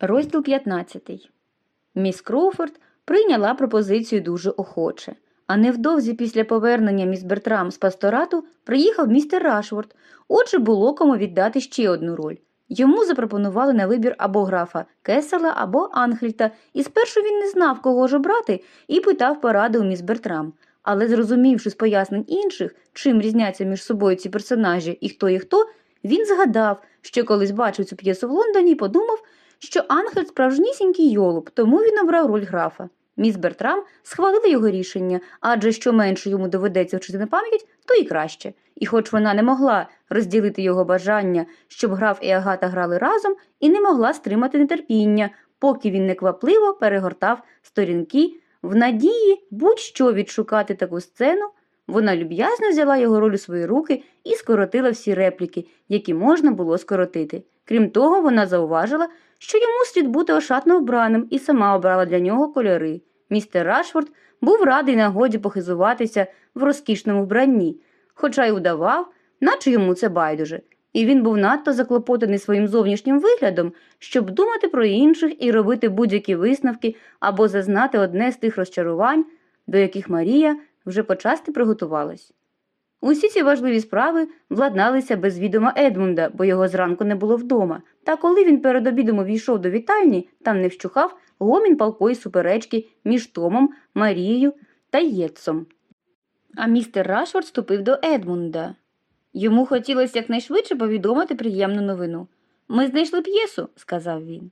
Розділ 15. Міс Кроуфорд прийняла пропозицію дуже охоче. А невдовзі після повернення міс Бертрам з пасторату приїхав містер Рашфорд. Отже, було кому віддати ще одну роль. Йому запропонували на вибір або графа Кесела, або Анхельта, і спершу він не знав, кого ж обрати, і питав поради у міс Бертрам. Але зрозумівши з пояснень інших, чим різняться між собою ці персонажі і хто є хто, він згадав, що колись бачив цю п'єсу в Лондоні і подумав, що Ангель справжнісінький йолуб, тому він обрав роль графа. Міс Бертрам схвалила його рішення, адже що менше йому доведеться вчити на пам'ять, то і краще. І хоч вона не могла розділити його бажання, щоб граф і Агата грали разом, і не могла стримати нетерпіння, поки він неквапливо перегортав сторінки в надії будь-що відшукати таку сцену, вона люб'язно взяла його роль у свої руки і скоротила всі репліки, які можна було скоротити. Крім того, вона зауважила, що йому слід бути ошатно вбраним і сама обрала для нього кольори. Містер Рашфорд був радий нагоді похизуватися в розкішному вбранні, хоча й удавав, наче йому це байдуже. І він був надто заклопотаний своїм зовнішнім виглядом, щоб думати про інших і робити будь-які висновки або зазнати одне з тих розчарувань, до яких Марія вже почасти приготувалась. Усі ці важливі справи владналися без відома Едмунда, бо його зранку не було вдома. Та коли він перед обідом увійшов до вітальні, там не вщухав гомін палкої суперечки між Томом, Марією та Єтсом. А містер Рашфорд ступив до Едмунда. Йому хотілося якнайшвидше повідомити приємну новину. Ми знайшли п'єсу, сказав він.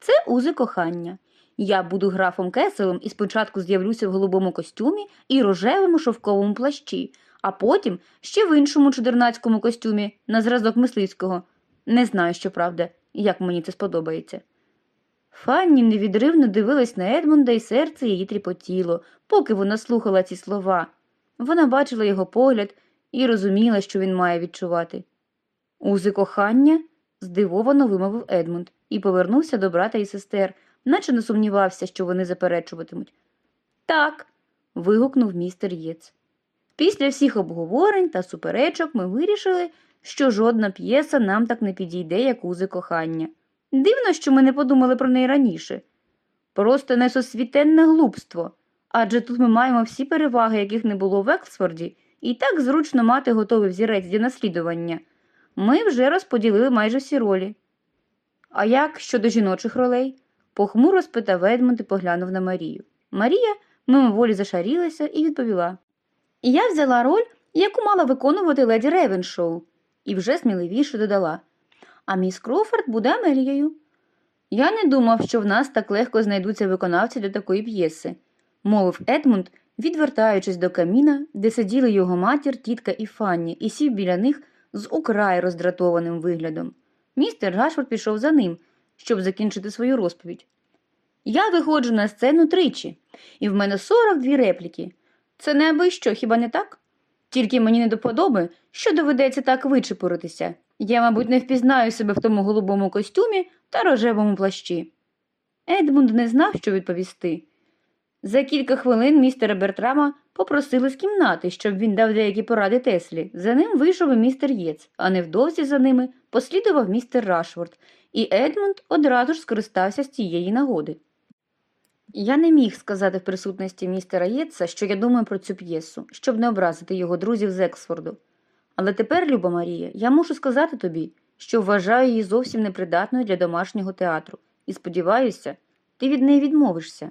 Це узи кохання. Я буду графом Кеселем і спочатку з'явлюся в голубому костюмі і рожевому шовковому плащі, а потім ще в іншому чудернацькому костюмі на зразок мисливського. Не знаю, що правда, як мені це сподобається. Фанні невідривно дивилась на Едмунда, і серце її тріпотіло, поки вона слухала ці слова. Вона бачила його погляд і розуміла, що він має відчувати. Узи кохання? здивовано вимовив Едмунд і повернувся до брата і сестер, наче не сумнівався, що вони заперечуватимуть. Так. вигукнув містер Єц. Після всіх обговорень та суперечок ми вирішили, що жодна п'єса нам так не підійде, як узи кохання. Дивно, що ми не подумали про неї раніше. Просто несосвітенне глупство. Адже тут ми маємо всі переваги, яких не було в Ексфорді, і так зручно мати готовий взірець для наслідування. Ми вже розподілили майже всі ролі. А як щодо жіночих ролей? похмуро спитав Едмунд і поглянув на Марію. Марія мимоволі зашарілася і відповіла. Я взяла роль, яку мала виконувати леді Ревеншоу, і вже сміливіше додала. А міс Крофорд буде Амелією. Я не думав, що в нас так легко знайдуться виконавці для такої п'єси, мовив Едмунд, відвертаючись до каміна, де сиділи його матір, тітка і Фанні, і сів біля них з украй роздратованим виглядом. Містер Гашфорд пішов за ним, щоб закінчити свою розповідь. Я виходжу на сцену тричі, і в мене 42 репліки. Це не аби що, хіба не так? Тільки мені не до подоби, що доведеться так вичепуритися. Я, мабуть, не впізнаю себе в тому голубому костюмі та рожевому плащі. Едмунд не знав, що відповісти. За кілька хвилин містера Бертрама попросили з кімнати, щоб він дав деякі поради Теслі. За ним вийшов і містер Єц, а невдовзі за ними послідував містер Рашфорд, і Едмунд одразу ж скористався з цієї нагоди. Я не міг сказати в присутності містера Єтса, що я думаю про цю п'єсу, щоб не образити його друзів зЕксфорду. Але тепер, Люба Марія, я мушу сказати тобі, що вважаю її зовсім непридатною для домашнього театру, і сподіваюся, ти від неї відмовишся.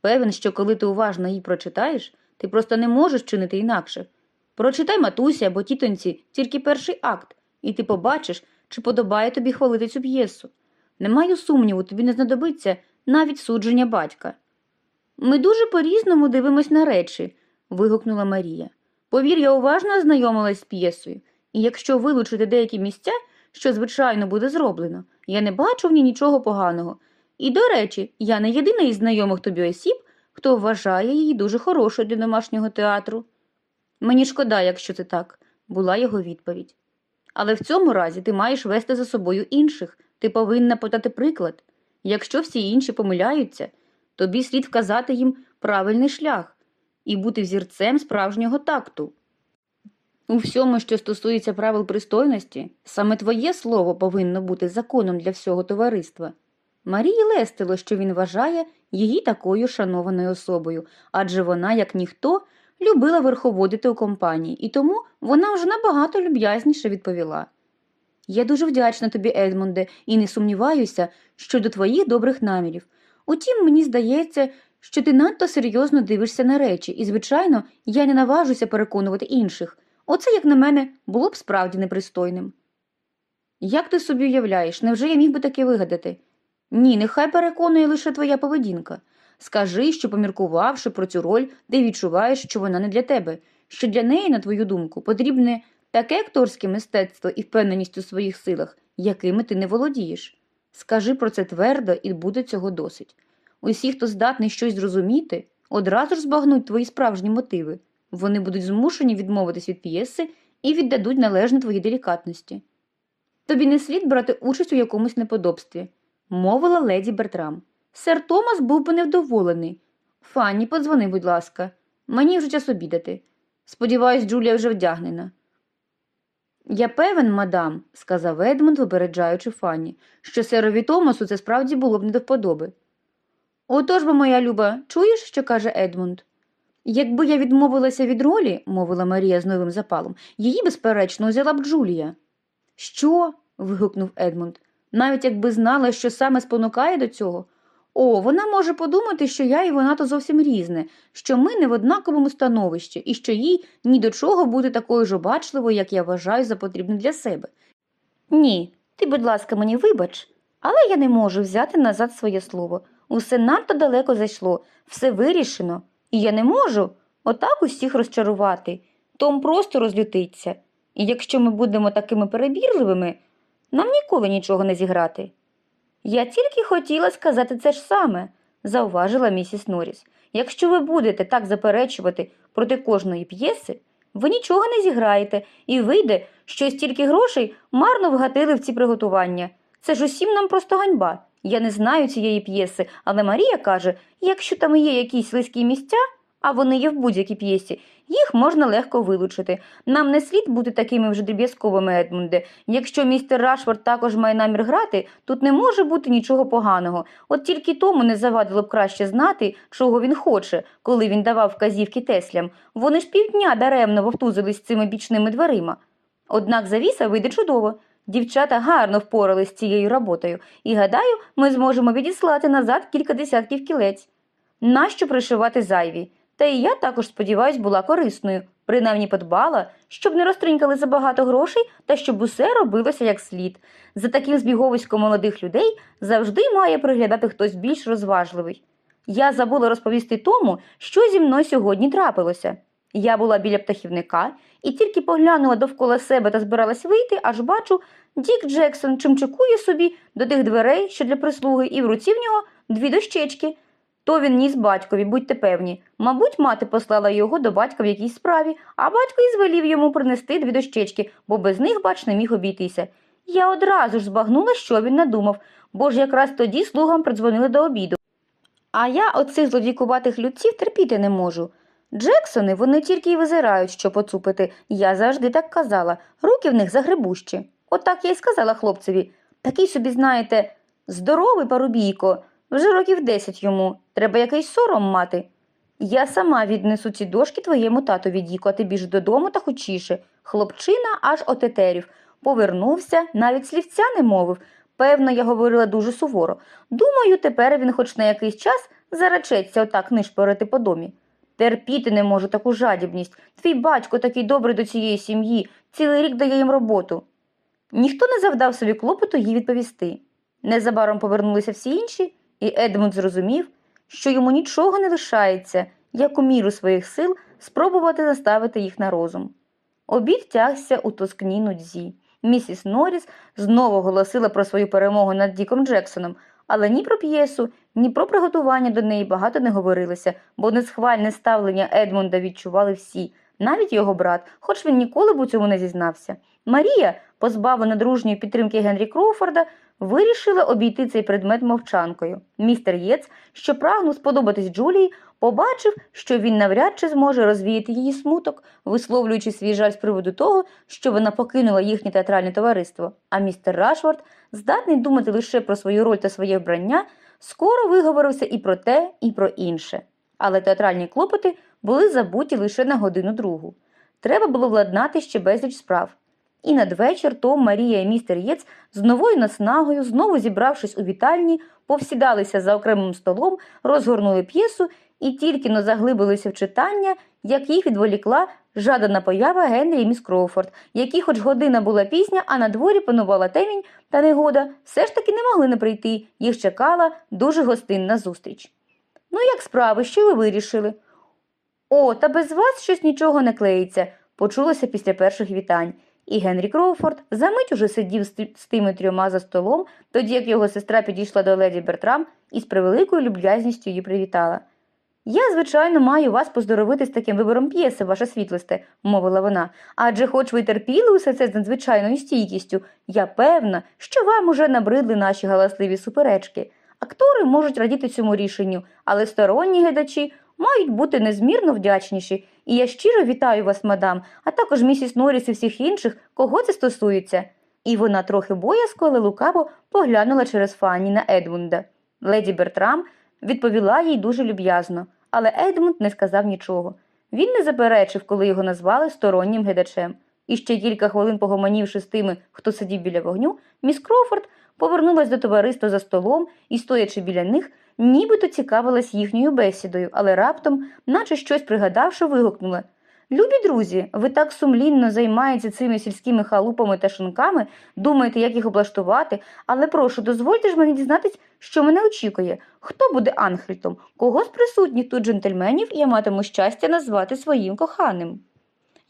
Певен, що коли ти уважно її прочитаєш, ти просто не можеш чинити інакше. Прочитай матусі або тітоньці тільки перший акт, і ти побачиш, чи подобає тобі хвалити цю п'єсу. Не маю сумніву, тобі не знадобиться навіть судження батька. Ми дуже по-різному дивимось на речі, вигукнула Марія. Повір, я уважно ознайомилась з п'єсою, і якщо вилучити деякі місця, що, звичайно, буде зроблено, я не бачу в ній нічого поганого. І, до речі, я не єдина із знайомих тобі осіб, хто вважає її дуже хорошою для домашнього театру. Мені шкода, якщо це так, була його відповідь. Але в цьому разі ти маєш вести за собою інших, ти повинна подати приклад. Якщо всі інші помиляються, тобі слід вказати їм правильний шлях і бути взірцем справжнього такту. У всьому, що стосується правил пристойності, саме твоє слово повинно бути законом для всього товариства. Марії лестило, що він вважає її такою шанованою особою, адже вона, як ніхто, любила верховодити у компанії, і тому вона вже набагато люб'язніше відповіла. Я дуже вдячна тобі, Едмунде, і не сумніваюся щодо твоїх добрих намірів. Утім, мені здається, що ти надто серйозно дивишся на речі, і, звичайно, я не наважуся переконувати інших. Оце, як на мене, було б справді непристойним. Як ти собі уявляєш, невже я міг би таке вигадати? Ні, нехай переконує лише твоя поведінка. Скажи, що, поміркувавши про цю роль, ти відчуваєш, що вона не для тебе, що для неї, на твою думку, потрібне таке акторське мистецтво і впевненість у своїх силах, якими ти не володієш. Скажи про це твердо, і буде цього досить. Усі, хто здатний щось зрозуміти, одразу ж збагнуть твої справжні мотиви. Вони будуть змушені відмовитись від п'єси і віддадуть належне твоїй делікатності. Тобі не слід брати участь у якомусь неподобстві, мовила леді Бертрам. Сер Томас був би невдоволений. Фанні, подзвони, будь ласка, мені вже час обідати. Сподіваюсь, Джулія вже вдягнена. Я певен, мадам, сказав Едмунд, випереджаючи Фанні, що серові Томасу це справді було б не до вподоби. Отож бо, моя люба, чуєш, що каже Едмунд? Якби я відмовилася від ролі, мовила Марія з новим запалом, її, безперечно, взяла б Джулія. Що? вигукнув Едмунд. Навіть якби знала, що саме спонукає до цього. О, вона може подумати, що я і вона то зовсім різне, що ми не в однаковому становищі, і що їй ні до чого бути такою ж обачливою, як я вважаю за потрібне для себе. Ні, ти, будь ласка, мені вибач, але я не можу взяти назад своє слово. Усе надто далеко зайшло, все вирішено, і я не можу отак усіх розчарувати. Том просто розлютиться. І якщо ми будемо такими перебірливими, нам ніколи нічого не зіграти. Я тільки хотіла сказати це ж саме, зауважила місіс Норріс. Якщо ви будете так заперечувати проти кожної п'єси, ви нічого не зіграєте, і вийде, що стільки грошей марно вгатили в ці приготування. Це ж усім нам просто ганьба. Я не знаю цієї п'єси, але Марія каже, якщо там є якісь слизькі місця, а вони є в будь-якій п'єсі, їх можна легко вилучити. Нам не слід бути такими вже дріб'язковими, Едмунде. Якщо містер Рашфорд також має намір грати, тут не може бути нічого поганого. От тільки тому не завадило б краще знати, чого він хоче, коли він давав вказівки Теслям. Вони ж півдня даремно вовтузились цими бічними дверима. Однак завіса вийде чудово. Дівчата гарно впорались з цією роботою, і гадаю, ми зможемо відіслати назад кілька десятків кілець. Нащо пришивати зайві? Та і я також, сподіваюсь, була корисною, принаймні подбала, щоб не розтринькали забагато грошей та щоб усе робилося як слід. За таким збіговиськом молодих людей завжди має приглядати хтось більш розважливий. Я забула розповісти тому, що зі мною сьогодні трапилося. Я була біля птахівника і тільки поглянула довкола себе та збиралась вийти, аж бачу, Дік Джексон чимчикує собі до тих дверей, що для прислуги, і в руці в нього дві дощечки. То він ніс батькові, будьте певні. Мабуть, мати послала його до батька в якійсь справі, а батько і звелів йому принести дві дощечки, бо без них, бач, не міг обійтися. Я одразу ж збагнула, що він надумав, бо ж якраз тоді слугам придзвонили до обіду. А я оцих злодійкуватих людців терпіти не можу. Джексони вони тільки й визирають, що поцупити. Я завжди так казала. Руки в них загребущі. Отак я й сказала хлопцеві. Такий собі, знаєте, здоровий парубійко, вже років десять йому. Треба якийсь сором мати. Я сама віднесу ці дошки твоєму татові, Діко, а ти біж додому та хочіше. Хлопчина аж отетерів. Повернувся, навіть слівця не мовив. Певно, я говорила дуже суворо. Думаю, тепер він хоч на якийсь час заречеться отак нишпорити по домі. Терпіти не можу таку жадібність. Твій батько такий добрий до цієї сім'ї, цілий рік дає їм роботу. Ніхто не завдав собі клопоту їй відповісти. Незабаром повернулися всі інші, і Едмунд зрозумів, що йому нічого не лишається, як у міру своїх сил спробувати заставити їх на розум. Обід тягся у тоскній нудзі. Місіс Норріс знову оголосила про свою перемогу над Діком Джексоном, але ні про п'єсу, ні про приготування до неї багато не говорилося, бо несхвальне ставлення Едмунда відчували всі, навіть його брат, хоч він ніколи б у цьому не зізнався. Марія, позбавлена дружньої підтримки Генрі Кроуфорда, вирішила обійти цей предмет мовчанкою. Містер Єц, що прагнув сподобатись Джулії, побачив, що він навряд чи зможе розвіяти її смуток, висловлюючи свій жаль з приводу того, що вона покинула їхнє театральне товариство. А містер Рашфорд здатний думати лише про свою роль та своє вбрання, скоро виговорився і про те, і про інше. Але театральні клопоти були забуті лише на годину другу. Треба було владнати ще безліч справ. І надвечір Том, Марія і містер Єц з новою наснагою, знову зібравшись у вітальні, повсідалися за окремим столом, розгорнули п'єсу і тільки но заглибилися в читання, як їх відволікла жадана поява Генрі і міс Кроуфорд, які, хоч година була пізня, а на дворі панувала темінь та негода, все ж таки не могли не прийти, їх чекала дуже гостинна зустріч. Ну, як справи, що ви вирішили? О, та без вас щось нічого не клеїться, почулося після перших вітань. І Генрі Кроуфорд замить уже сидів з тими трьома за столом, тоді як його сестра підійшла до леді Бертрам і з превеликою люб'язністю її привітала. Я, звичайно, маю вас поздоровити з таким вибором п'єси, ваша світлосте, мовила вона. Адже, хоч ви терпіли усе це з надзвичайною стійкістю, я певна, що вам уже набридли наші галасливі суперечки. Актори можуть радіти цьому рішенню, але сторонні глядачі мають бути незмірно вдячніші. І я щиро вітаю вас, мадам, а також місіс Норріс і всіх інших, кого це стосується. І вона трохи боязко, але лукаво поглянула через Фанні на Едмунда. Леді Бертрам відповіла їй дуже люб'язно, але Едмунд не сказав нічого. Він не заперечив, коли його назвали стороннім глядачем. І ще кілька хвилин погомонівши з тими, хто сидів біля вогню, міс Крофорд повернулась до товариства за столом і, стоячи біля них, нібито цікавилась їхньою бесідою, але раптом, наче щось пригадавши, вигукнула Любі друзі, ви так сумлінно займаєтеся цими сільськими халупами та шинками, думаєте, як їх облаштувати, але прошу, дозвольте ж мені дізнатись, що мене очікує. Хто буде Анхельтом? Кого з присутніх тут джентльменів я матиму щастя назвати своїм коханим?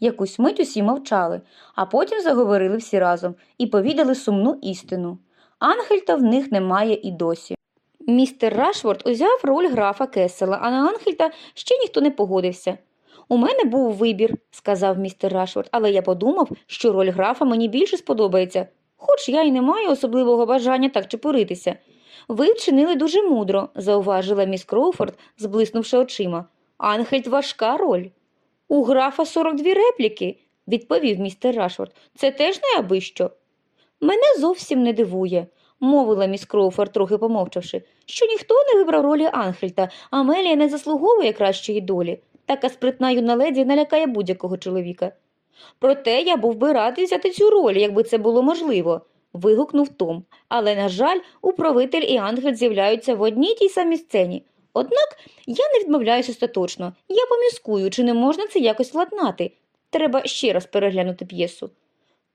Якусь мить усі мовчали, а потім заговорили всі разом і повідали сумну істину. Анхельта в них немає і досі. Містер Рашворт узяв роль графа Кесела, а на Анхельта ще ніхто не погодився. У мене був вибір, сказав містер Рашворт, але я подумав, що роль графа мені більше сподобається, хоч я й не маю особливого бажання так чепуритися. Ви вчинили дуже мудро, зауважила міс Кроуфорд, зблиснувши очима. Анхельт важка роль. У графа 42 репліки, відповів містер Рашворт. Це теж не аби. Мене зовсім не дивує, мовила міс Кроуфорд, трохи помовчавши, що ніхто не вибрав ролі Анхельта, Амелія не заслуговує кращої долі. Така спритна юна леді налякає будь-якого чоловіка. Проте я був би радий взяти цю роль, якби це було можливо, вигукнув Том. Але, на жаль, управитель і Анхельт з'являються в одній тій самій сцені. Однак я не відмовляюсь остаточно. Я поміскую, чи не можна це якось владнати. Треба ще раз переглянути п'єсу.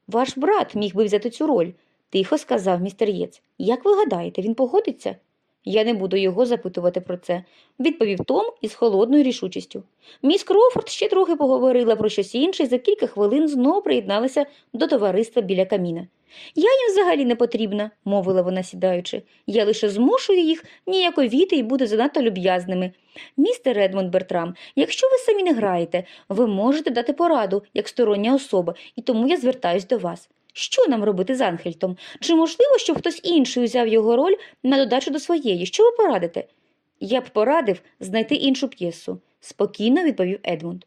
Ваш брат міг би взяти цю роль, тихо сказав містер Єц. Як ви гадаєте, він погодиться? Я не буду його запитувати про це, відповів Том із холодною рішучістю. Міс Кроуфорд ще трохи поговорила про щось інше і за кілька хвилин знову приєдналася до товариства біля каміна. Я їм взагалі не потрібна, мовила вона сідаючи. Я лише змушую їх ніяковіти і бути занадто люб'язними. Містер Редмонд Бертрам, якщо ви самі не граєте, ви можете дати пораду як стороння особа, і тому я звертаюсь до вас. Що нам робити з Анхельтом? Чи можливо, щоб хтось інший узяв його роль на додачу до своєї? Що ви порадите? Я б порадив знайти іншу п'єсу, спокійно відповів Едмунд.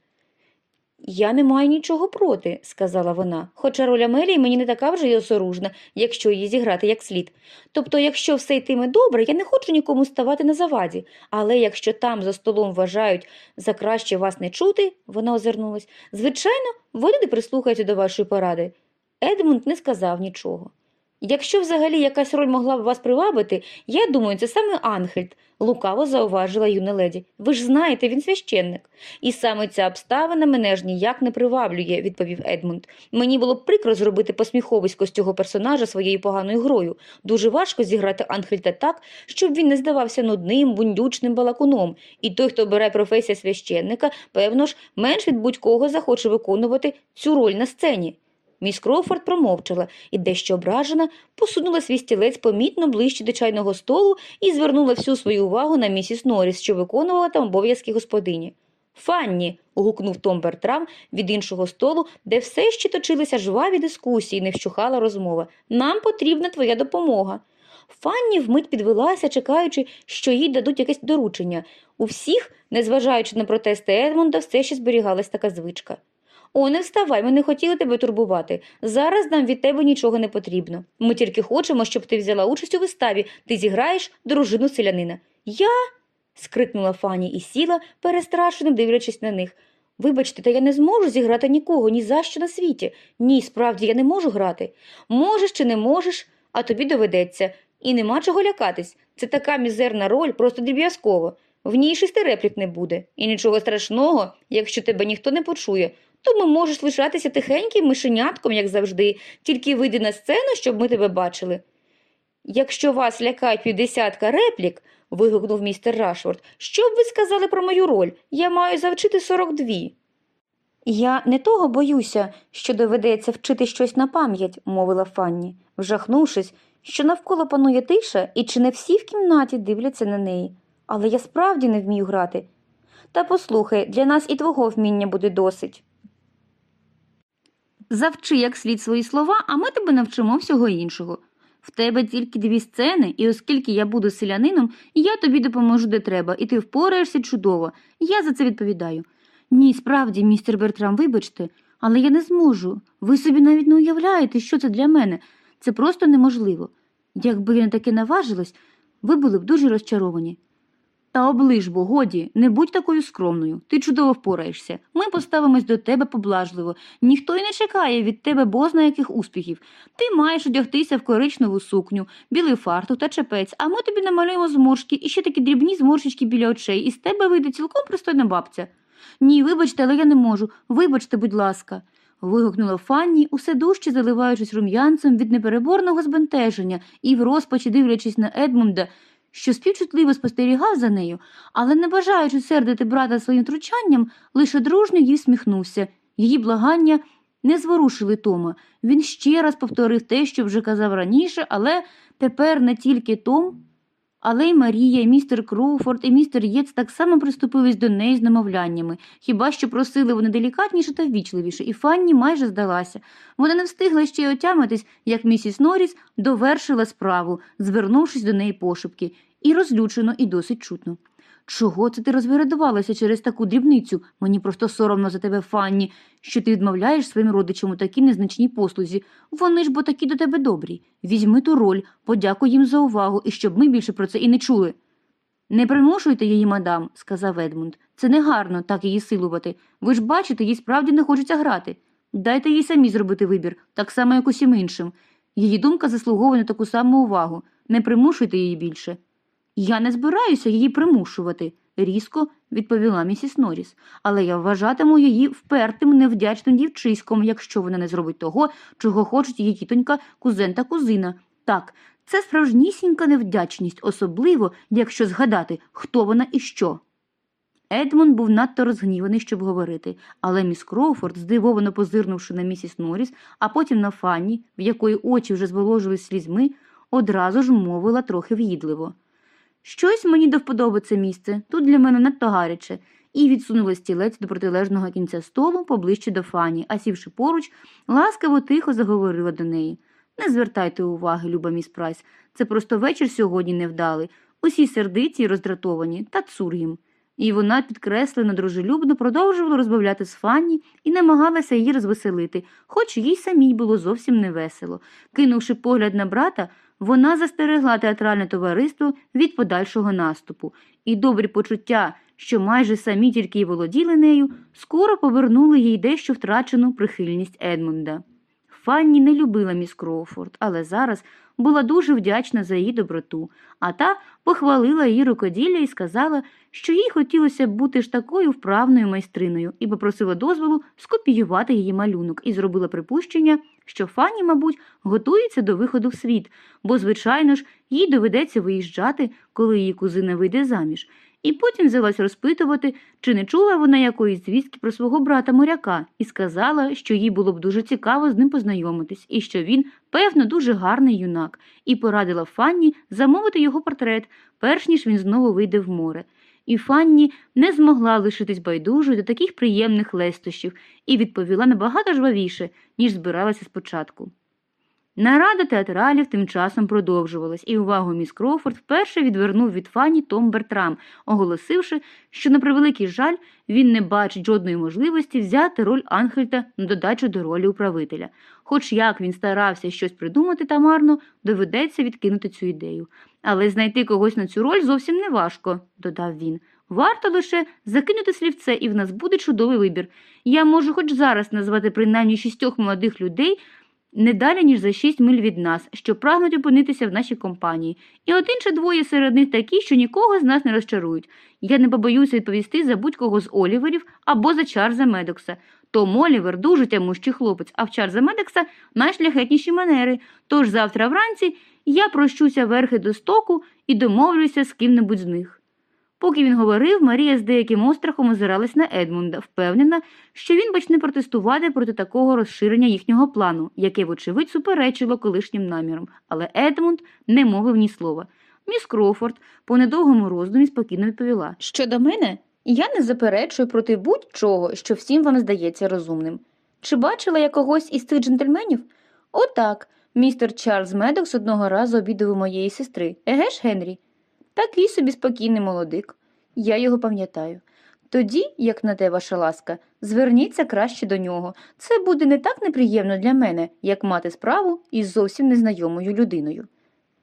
Я не маю нічого проти, сказала вона, хоча роль Амелії мені не така вже й осоружна, якщо її зіграти як слід. Тобто, якщо все йтиме добре, я не хочу нікому ставати на заваді, але якщо там за столом вважають за краще вас не чути, вона озирнулась, звичайно, вони не прислухаються до вашої поради. Едмунд не сказав нічого. Якщо взагалі якась роль могла б вас привабити, я думаю, це саме Анхельд, лукаво зауважила юна леді. Ви ж знаєте, він священник. І саме ця обставина мене ж ніяк не приваблює, відповів Едмунд. Мені було б прикро зробити посміховисько з цього персонажа своєю поганою грою. Дуже важко зіграти Анхельда так, щоб він не здавався нудним, бундючним балакуном. І той, хто обирає професію священника, певно ж, менш від будь-кого захоче виконувати цю роль на сцені. Міс Кроуфорд промовчала і, дещо ображена, посунула свій стілець помітно ближче до чайного столу і звернула всю свою увагу на місіс Норріс, що виконувала там обов'язки господині. Фанні. гукнув Том Бертрам від іншого столу, де все ще точилися жваві дискусії, не вщухала розмова. Нам потрібна твоя допомога. Фанні вмить підвелася, чекаючи, що їй дадуть якесь доручення. У всіх, незважаючи на протести Едмунда, все ще зберігалась така звичка. О, не вставай, ми не хотіли тебе турбувати. Зараз нам від тебе нічого не потрібно. Ми тільки хочемо, щоб ти взяла участь у виставі. Ти зіграєш дружину селянина. Я. скрикнула Фані і сіла, перестрашено дивлячись на них. Вибачте, та я не зможу зіграти нікого, ні за що на світі. Ні, справді я не можу грати. Можеш чи не можеш, а тобі доведеться. І нема чого лякатись. Це така мізерна роль, просто дріб'язково. В ній шести реплік не буде. І нічого страшного, якщо тебе ніхто не почує. Тому можеш лишатися тихеньким мишенятком, як завжди, тільки вийди на сцену, щоб ми тебе бачили. Якщо вас лякають півдесятка реплік, вигукнув містер Рашфорд, що б ви сказали про мою роль? Я маю завчити сорок дві. Я не того боюся, що доведеться вчити щось на пам'ять, мовила Фанні, вжахнувшись, що навколо панує тиша і чи не всі в кімнаті дивляться на неї. Але я справді не вмію грати. Та послухай, для нас і твого вміння буде досить. Завчи як слід свої слова, а ми тебе навчимо всього іншого. В тебе тільки дві сцени, і оскільки я буду селянином, я тобі допоможу де треба, і ти впораєшся чудово. Я за це відповідаю. Ні, справді, містер Бертрам, вибачте, але я не зможу. Ви собі навіть не уявляєте, що це для мене. Це просто неможливо. Якби я на таке наважилась, ви були б дуже розчаровані. Та оближ бо, годі, не будь такою скромною. Ти чудово впораєшся. Ми поставимось до тебе поблажливо. Ніхто й не чекає від тебе бозна яких успіхів. Ти маєш одягтися в коричневу сукню, білий фартух та чепець, а ми тобі намалюємо зморшки і ще такі дрібні зморшечки біля очей, і з тебе вийде цілком пристойна бабця. Ні, вибачте, але я не можу. Вибачте, будь ласка. вигукнула Фанні, усе дужче заливаючись рум'янцем від непереборного збентеження і в розпачі дивлячись на Едмунда, що співчутливо спостерігав за нею, але не бажаючи сердити брата своїм втручанням, лише дружньо їй всміхнувся. Її благання не зворушили Тома. Він ще раз повторив те, що вже казав раніше, але тепер не тільки Том, але й Марія, і містер Кроуфорд, і містер Єц так само приступились до неї з намовляннями, хіба що просили вони делікатніше та ввічливіше, і Фанні майже здалася. Вона не встигла ще й отямитись, як місіс Норріс довершила справу, звернувшись до неї пошепки, і розлючено, і досить чутно. Чого це ти розвередувалася через таку дрібницю? Мені просто соромно за тебе, Фанні, що ти відмовляєш своїм родичам у такій незначній послузі. Вони ж бо такі до тебе добрі. Візьми ту роль, подякуй їм за увагу і щоб ми більше про це і не чули. Не примушуйте її, мадам, сказав Едмунд. Це негарно так її силувати. Ви ж бачите, їй справді не хочеться грати. Дайте їй самі зробити вибір, так само, як усім іншим. Її думка заслуговує на таку саму увагу. Не примушуйте її більше. Я не збираюся її примушувати, різко відповіла місіс Норріс. але я вважатиму її впертим, невдячним дівчиськом, якщо вона не зробить того, чого хочуть її тітонька, кузен та кузина. Так, це справжнісінька невдячність, особливо, якщо згадати, хто вона і що. Едмунд був надто розгніваний, щоб говорити, але міс Кроуфорд, здивовано позирнувши на місіс Норріс, а потім на Фанні, в якої очі вже зволожились слізьми, одразу ж мовила трохи в'їдливо. Щось мені до вподоби це місце, тут для мене надто гаряче, і відсунула стілець до протилежного кінця столу поближче до Фані, а сівши поруч, ласкаво тихо заговорила до неї. Не звертайте уваги, люба міс Прайс, це просто вечір сьогодні невдалий. Усі сердиті й роздратовані, та цур їм. І вона підкреслено дружелюбно продовжувала розмовляти з Фанні і намагалася її розвеселити, хоч їй самій було зовсім невесело. Кинувши погляд на брата, вона застерегла театральне товариство від подальшого наступу, і добрі почуття, що майже самі тільки й володіли нею, скоро повернули їй дещо втрачену прихильність Едмунда. Фанні не любила міс Кроуфорд, але зараз була дуже вдячна за її доброту, а та похвалила її рукоділля і сказала, що їй хотілося б бути ж такою вправною майстриною, і попросила дозволу скопіювати її малюнок і зробила припущення, що Фанні, мабуть, готується до виходу в світ, бо, звичайно ж, їй доведеться виїжджати, коли її кузина вийде заміж. І потім взялась розпитувати, чи не чула вона якоїсь звістки про свого брата моряка, і сказала, що їй було б дуже цікаво з ним познайомитись, і що він, певно, дуже гарний юнак, і порадила Фанні замовити його портрет, перш ніж він знову вийде в море. І Фанні не змогла лишитись байдужою до таких приємних лестощів і відповіла набагато жвавіше, ніж збиралася спочатку. Нарада театралів тим часом продовжувалась, і увагу міс Кроуфорд вперше відвернув від Фані Том Бертрам, оголосивши, що, на превеликий жаль, він не бачить жодної можливості взяти роль Анхельта на додачу до ролі управителя. Хоч як він старався щось придумати та марно, доведеться відкинути цю ідею. Але знайти когось на цю роль зовсім не важко, додав він. Варто лише закинути слівце, і в нас буде чудовий вибір. Я можу хоч зараз назвати принаймні шістьох молодих людей не далі, ніж за шість миль від нас, що прагнуть опинитися в нашій компанії, і один чи двоє серед них такі, що нікого з нас не розчарують. Я не побоюся відповісти за будь-кого з Оліверів або за Чарльза Медокса. Том Олівер дуже тямущий хлопець, а в Чарльза Медекса найшляхетніші манери. Тож завтра вранці я прощуся верхи до стоку і домовлюся з ким-небудь з них. Поки він говорив, Марія з деяким острахом озиралась на Едмунда, впевнена, що він почне протестувати проти такого розширення їхнього плану, яке, вочевидь, суперечило колишнім намірам. Але Едмунд не мовив ні слова. Міс Крофорд по недовгому роздумі спокійно відповіла: Щодо мене, я не заперечую проти будь-чого, що всім вам здається розумним. Чи бачила я когось із цих джентльменів? Отак. Містер Чарльз Медокс одного разу обідав у моєї сестри. Еге ж, Генрі? Такий собі спокійний молодик. Я його пам'ятаю. Тоді, як на те ваша ласка, зверніться краще до нього. Це буде не так неприємно для мене, як мати справу із зовсім незнайомою людиною.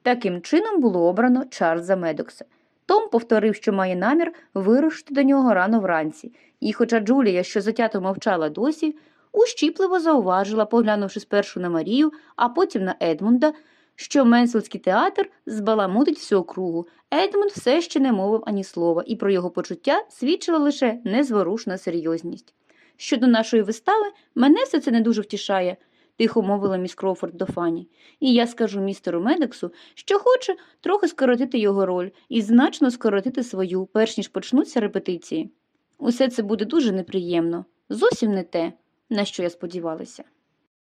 Таким чином було обрано Чарльза Медокса. Том повторив, що має намір вирушити до нього рано вранці, і, хоча Джулія, що затято мовчала досі, ущіпливо зауважила, поглянувши спершу на Марію, а потім на Едмунда, що Менсельський театр збаламутить всю округу. Едмунд все ще не мовив ані слова, і про його почуття свідчила лише незворушна серйозність. Щодо нашої вистави, мене все це не дуже втішає, тихо мовила міс Кроуфорд до Фані. І я скажу містеру Медексу, що хоче трохи скоротити його роль і значно скоротити свою, перш ніж почнуться репетиції. Усе це буде дуже неприємно, зовсім не те, на що я сподівалася.